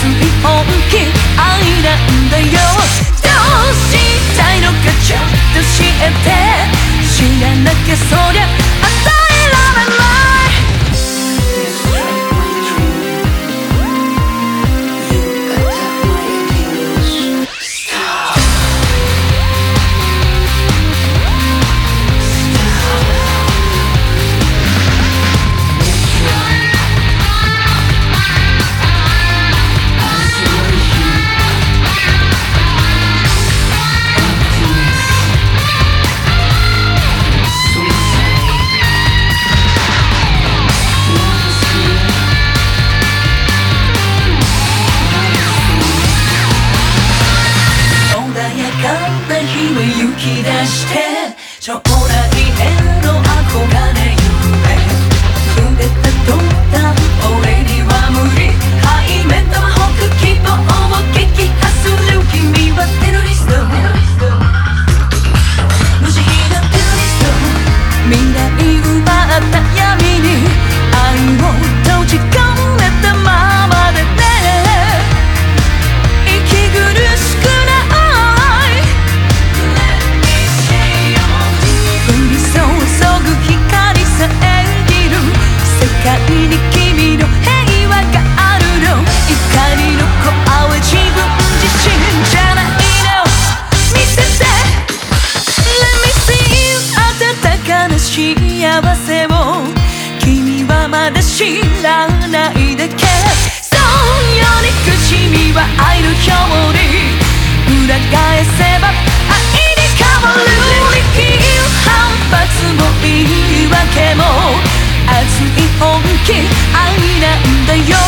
some people and kids. 夢行き出して将来への憧れ。あい本気愛なんだよ